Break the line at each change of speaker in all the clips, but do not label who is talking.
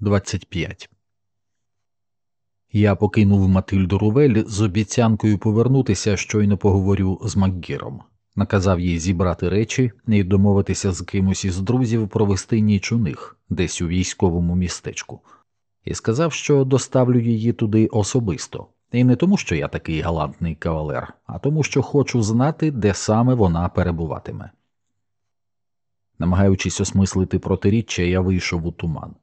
25 Я покинув Матильду Рувель з обіцянкою повернутися, щойно поговорю з Макгіром. Наказав їй зібрати речі і домовитися з кимось із друзів провести ніч у них, десь у військовому містечку, і сказав, що доставлю її туди особисто, і не тому, що я такий галантний кавалер, а тому, що хочу знати, де саме вона перебуватиме. Намагаючись осмислити протиріччя, я вийшов у туман.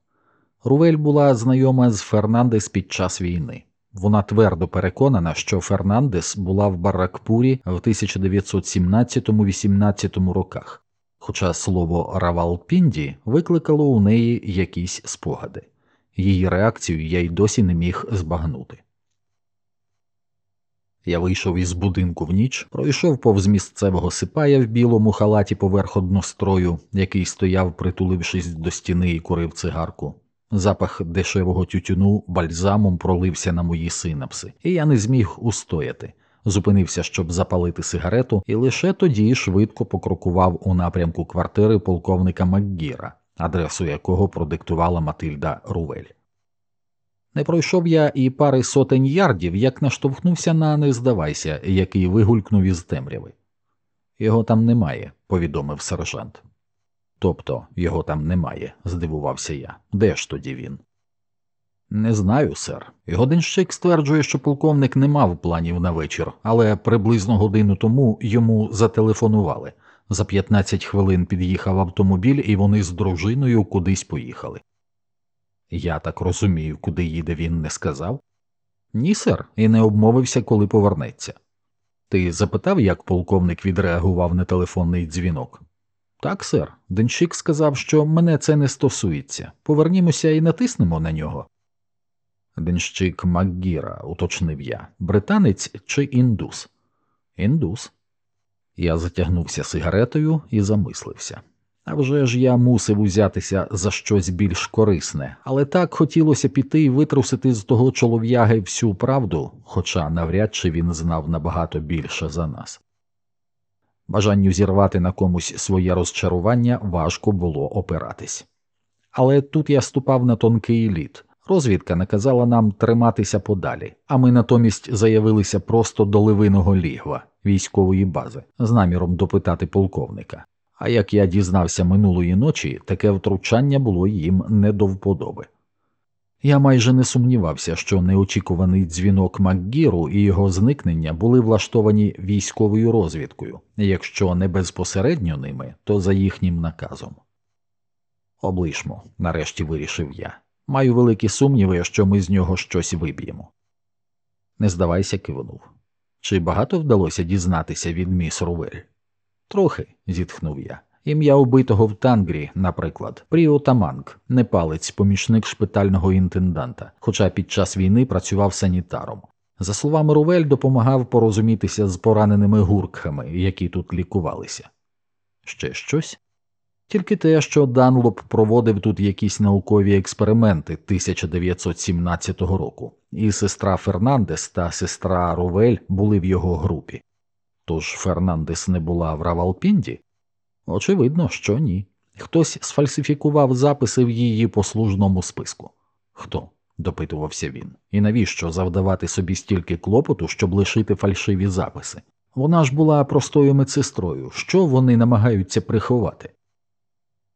Рувель була знайома з Фернандес під час війни. Вона твердо переконана, що Фернандес була в Баракпурі в 1917-18 роках, хоча слово Равалпінді викликало у неї якісь спогади. Її реакцію я й досі не міг збагнути. Я вийшов із будинку в ніч, пройшов повз місцевого сипая в білому халаті поверх однострою, який стояв, притулившись до стіни і курив цигарку. Запах дешевого тютюну бальзамом пролився на мої синапси, і я не зміг устояти. Зупинився, щоб запалити сигарету, і лише тоді швидко покрокував у напрямку квартири полковника Макгіра, адресу якого продиктувала Матильда Рувель. Не пройшов я і пари сотень ярдів, як наштовхнувся на не здавайся, який вигулькнув із темряви. Його там немає, повідомив сержант. Тобто його там немає, здивувався я. Де ж тоді він? Не знаю, сер. Його денщик стверджує, що полковник не мав планів на вечір, але приблизно годину тому йому зателефонували. За 15 хвилин під'їхав автомобіль, і вони з дружиною кудись поїхали. Я так розумію, куди їде він не сказав? Ні, сер, і не обмовився, коли повернеться. Ти запитав, як полковник відреагував на телефонний дзвінок? Так, сер. Денщик сказав, що мене це не стосується. Повернімося і натиснемо на нього. Денщик Макгіра, уточнив я, британець чи індус? Індус. Я затягнувся сигаретою і замислився. А вже ж я мусив узятися за щось більш корисне, але так хотілося піти і витрусити з того чолов'яги всю правду, хоча навряд чи він знав набагато більше за нас. Бажанню зірвати на комусь своє розчарування важко було опиратись. Але тут я ступав на тонкий лід. Розвідка наказала нам триматися подалі, а ми натомість заявилися просто до ливиного лігва військової бази з наміром допитати полковника. А як я дізнався минулої ночі, таке втручання було їм не до вподоби. Я майже не сумнівався, що неочікуваний дзвінок Макгіру і його зникнення були влаштовані військовою розвідкою, якщо не безпосередньо ними, то за їхнім наказом. Облишмо, нарешті вирішив я. Маю великі сумніви, що ми з нього щось виб'ємо. Не здавайся, кивнув. Чи багато вдалося дізнатися від міс Рувель? Трохи, зітхнув я. Ім'я убитого в Тангрі, наприклад, Пріо Таманг, непалець, помічник шпитального інтенданта, хоча під час війни працював санітаром. За словами Рувель, допомагав порозумітися з пораненими гуркхами, які тут лікувалися. Ще щось? Тільки те, що Данлоп проводив тут якісь наукові експерименти 1917 року, і сестра Фернандес та сестра Рувель були в його групі. Тож Фернандес не була в Равалпінді? Очевидно, що ні. Хтось сфальсифікував записи в її послужному списку. Хто? допитувався він, і навіщо завдавати собі стільки клопоту, щоб лишити фальшиві записи? Вона ж була простою медсестрою, що вони намагаються приховати?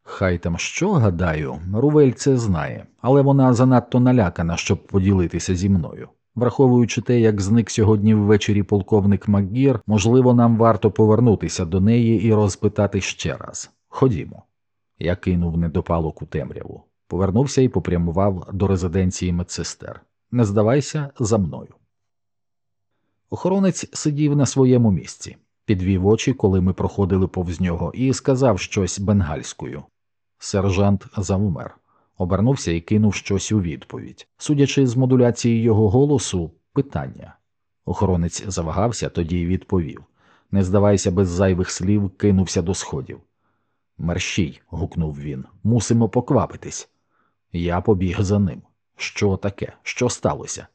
Хай там що, гадаю, Рувель це знає, але вона занадто налякана, щоб поділитися зі мною. Враховуючи те, як зник сьогодні ввечері полковник Макгір, можливо, нам варто повернутися до неї і розпитати ще раз. Ходімо. Я кинув недопалок у темряву, повернувся і попрямував до резиденції медсестер. Не здавайся за мною. Охоронець сидів на своєму місці, підвів очі, коли ми проходили повз нього, і сказав щось бенгальською. Сержант завмер обернувся і кинув щось у відповідь. Судячи з модуляції його голосу, питання. Охоронець завагався, тоді й відповів. Не здавайся, без зайвих слів, кинувся до сходів. Мерщій. гукнув він, мусимо поквапитись. Я побіг за ним. Що таке? Що сталося?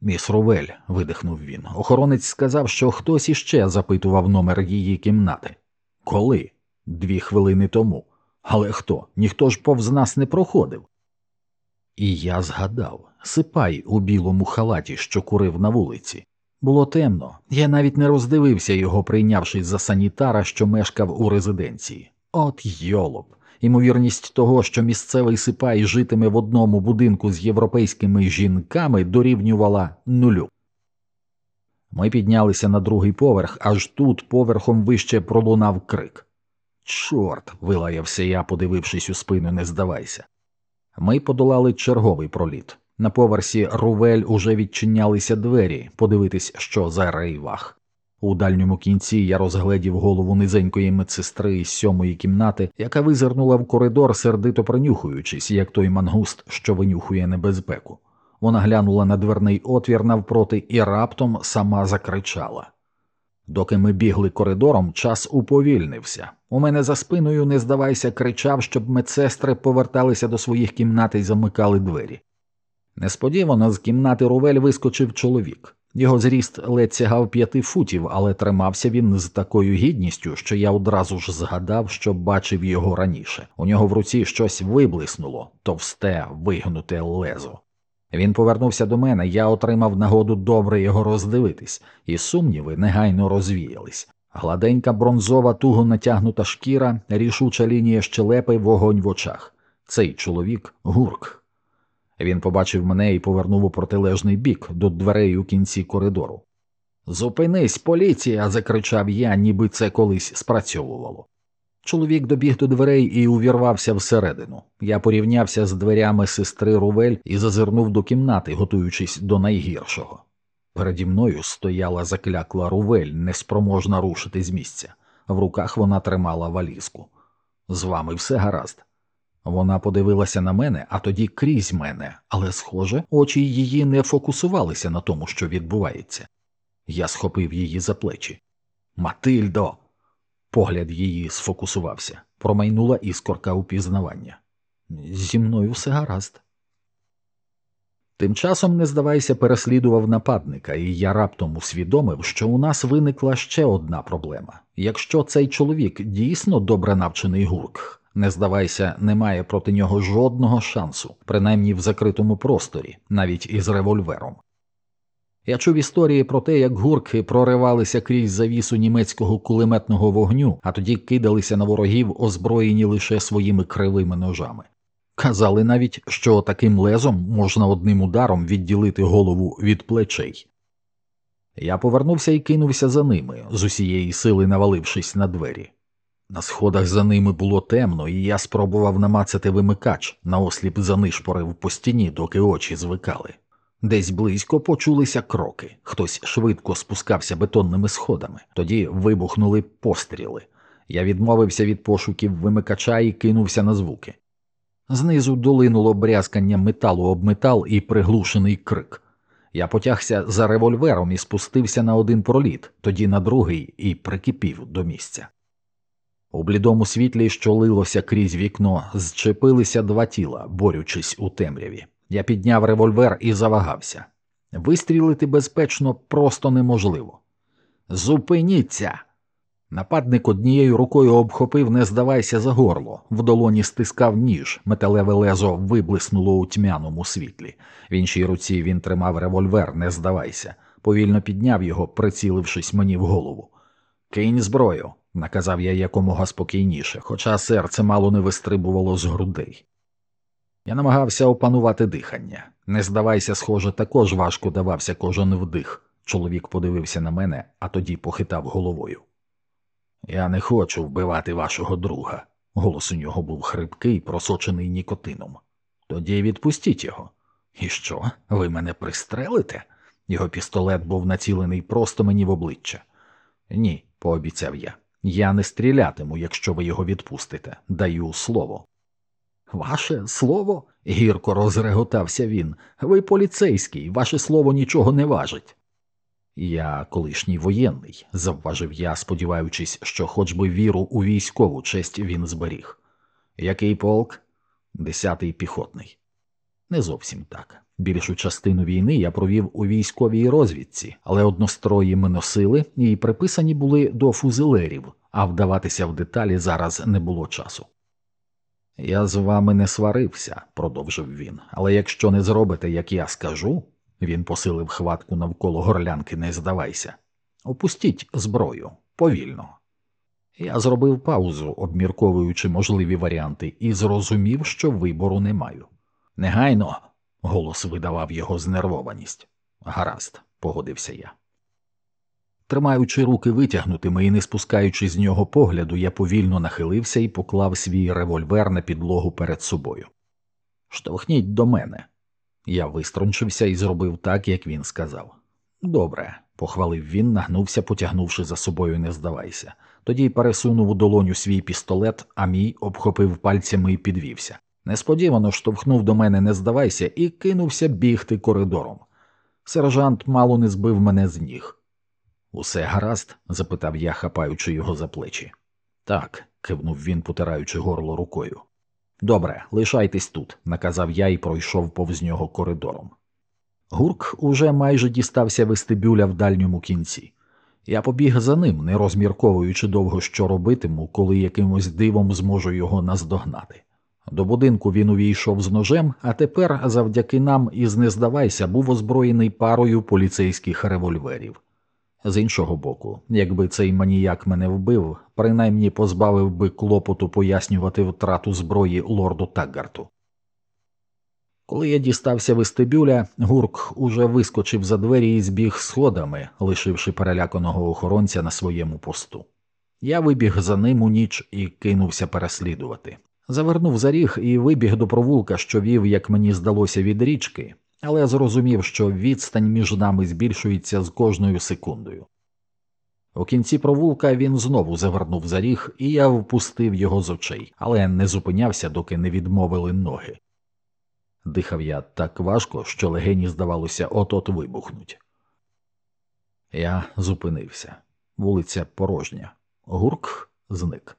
Міс Ровель, видихнув він. Охоронець сказав, що хтось іще запитував номер її кімнати. Коли? Дві хвилини тому. Але хто? Ніхто ж повз нас не проходив. І я згадав сипай у білому халаті, що курив на вулиці. Було темно, я навіть не роздивився його, прийнявшись за санітара, що мешкав у резиденції. От йолоп. Ймовірність того, що місцевий сипай житиме в одному будинку з європейськими жінками, дорівнювала нулю. Ми піднялися на другий поверх, аж тут поверхом вище пролунав крик. Чорт, вилаявся я, подивившись у спину, не здавайся. Ми подолали черговий проліт. На поверсі Рувель уже відчинялися двері, подивитись, що за рейвах. У дальньому кінці я розгледів голову низенької медсестри із сьомої кімнати, яка визирнула в коридор, сердито принюхуючись, як той мангуст, що винюхує небезпеку. Вона глянула на дверний отвір навпроти і раптом сама закричала. Доки ми бігли коридором, час уповільнився. У мене за спиною, не здавайся, кричав, щоб медсестри поверталися до своїх кімнат і замикали двері. Несподівано з кімнати Рувель вискочив чоловік. Його зріст ледь сягав п'яти футів, але тримався він з такою гідністю, що я одразу ж згадав, що бачив його раніше. У нього в руці щось виблиснуло, товсте, вигнуте лезо. Він повернувся до мене, я отримав нагоду добре його роздивитись, і сумніви негайно розвіялись. Гладенька бронзова, туго натягнута шкіра, рішуча лінія щелепи, вогонь в очах. Цей чоловік гурк. Він побачив мене і повернув у протилежний бік до дверей у кінці коридору. Зупинись, поліція. закричав я, ніби це колись спрацьовувало. Чоловік добіг до дверей і увірвався всередину. Я порівнявся з дверями сестри Рувель і зазирнув до кімнати, готуючись до найгіршого. Переді мною стояла заклякла Рувель, неспроможна рушити з місця. В руках вона тримала валізку. З вами все гаразд. Вона подивилася на мене, а тоді крізь мене, але, схоже, очі її не фокусувалися на тому, що відбувається. Я схопив її за плечі. Матильдо. Погляд її сфокусувався, промайнула іскорка упізнавання. Зі мною все гаразд. Тим часом, не здавайся, переслідував нападника, і я раптом усвідомив, що у нас виникла ще одна проблема. Якщо цей чоловік дійсно добре навчений гурк, не здавайся, немає проти нього жодного шансу, принаймні в закритому просторі, навіть із револьвером. Я чув історії про те, як гурки проривалися крізь завісу німецького кулеметного вогню, а тоді кидалися на ворогів, озброєні лише своїми кривими ножами. Казали навіть, що таким лезом можна одним ударом відділити голову від плечей. Я повернувся і кинувся за ними, з усієї сили навалившись на двері. На сходах за ними було темно, і я спробував намацати вимикач, наосліп занишпорив по стіні, доки очі звикали. Десь близько почулися кроки, хтось швидко спускався бетонними сходами, тоді вибухнули постріли. Я відмовився від пошуків вимикача і кинувся на звуки. Знизу долинуло брязкання металу об метал і приглушений крик. Я потягся за револьвером і спустився на один проліт, тоді на другий і прикипів до місця. У блідому світлі, що лилося крізь вікно, зчепилися два тіла, борючись у темряві. Я підняв револьвер і завагався. Вистрілити безпечно просто неможливо. Зупиніться! Нападник однією рукою обхопив, не здавайся за горло, в долоні стискав ніж, металеве лезо виблиснуло у тьмяному світлі. В іншій руці він тримав револьвер, не здавайся, повільно підняв його, прицілившись мені в голову. Кинь зброю, наказав я якомога спокійніше, хоча серце мало не вистрибувало з грудей. Я намагався опанувати дихання. Не здавайся, схоже, також важко давався кожен вдих. Чоловік подивився на мене, а тоді похитав головою. Я не хочу вбивати вашого друга. Голос у нього був хрипкий, просочений нікотином. Тоді відпустіть його. І що, ви мене пристрелите? Його пістолет був націлений просто мені в обличчя. Ні, пообіцяв я. Я не стрілятиму, якщо ви його відпустите. Даю слово. Ваше слово? гірко розреготався він. Ви поліцейський, ваше слово нічого не важить. Я колишній воєнний, завважив я, сподіваючись, що хоч би віру у військову честь він зберіг. Який полк? Десятий піхотний. Не зовсім так. Більшу частину війни я провів у військовій розвідці, але однострої ми носили і приписані були до фузелерів, а вдаватися в деталі зараз не було часу. Я з вами не сварився, продовжив він, але якщо не зробите, як я скажу, він посилив хватку навколо горлянки, не здавайся. Опустіть зброю повільно. Я зробив паузу, обмірковуючи можливі варіанти, і зрозумів, що вибору не маю. Негайно, голос видавав його знервованість. Гаразд, погодився я. Тримаючи руки витягнутими і не спускаючи з нього погляду, я повільно нахилився і поклав свій револьвер на підлогу перед собою. Штовхніть до мене. Я виструнчився і зробив так, як він сказав. Добре, похвалив він, нагнувся, потягнувши за собою, не здавайся. Тоді пересунув у долоню свій пістолет, а мій обхопив пальцями і підвівся. Несподівано штовхнув до мене, не здавайся, і кинувся бігти коридором. Сержант мало не збив мене з ніг. Усе гаразд? запитав я, хапаючи його за плечі. Так, кивнув він, потираючи горло рукою. Добре, лишайтесь тут, наказав я і пройшов повз нього коридором. Гурк уже майже дістався вестибюля в дальньому кінці. Я побіг за ним, не розмірковуючи довго, що робитиму, коли якимось дивом зможу його наздогнати. До будинку він увійшов з ножем, а тепер, завдяки нам, із не здавайся, був озброєний парою поліцейських револьверів. З іншого боку, якби цей маніяк мене вбив, принаймні позбавив би клопоту пояснювати втрату зброї лорду Таггарту. Коли я дістався вестибюля, гурк уже вискочив за двері і збіг сходами, лишивши переляканого охоронця на своєму посту. Я вибіг за ним у ніч і кинувся переслідувати. Завернув за ріг і вибіг до провулка, що вів, як мені здалося, від річки, але зрозумів, що відстань між нами збільшується з кожною секундою. У кінці провулка він знову завернув за ріг, і я впустив його з очей, але не зупинявся, доки не відмовили ноги. Дихав я так важко, що легені, здавалося, от-от вибухнуть. Я зупинився. Вулиця порожня. Гурк зник.